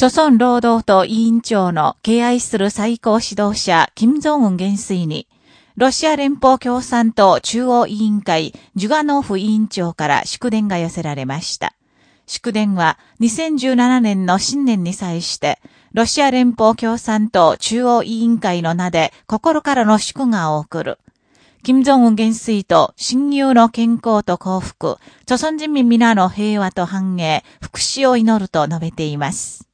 朝鮮労働党委員長の敬愛する最高指導者、金正恩元帥に、ロシア連邦共産党中央委員会、ジュガノフ委員長から祝電が寄せられました。祝電は2017年の新年に際して、ロシア連邦共産党中央委員会の名で心からの祝賀を送る。金正恩元帥と親友の健康と幸福、朝鮮人民皆の平和と繁栄、福祉を祈ると述べています。